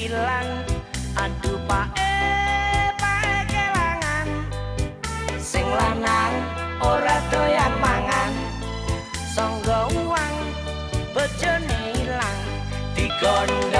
ilang aduh pae pae kelangan. Sing lanang ora doyan mangan. Songgo uang bejone ilang digondo